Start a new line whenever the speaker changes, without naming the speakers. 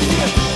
Fuck you!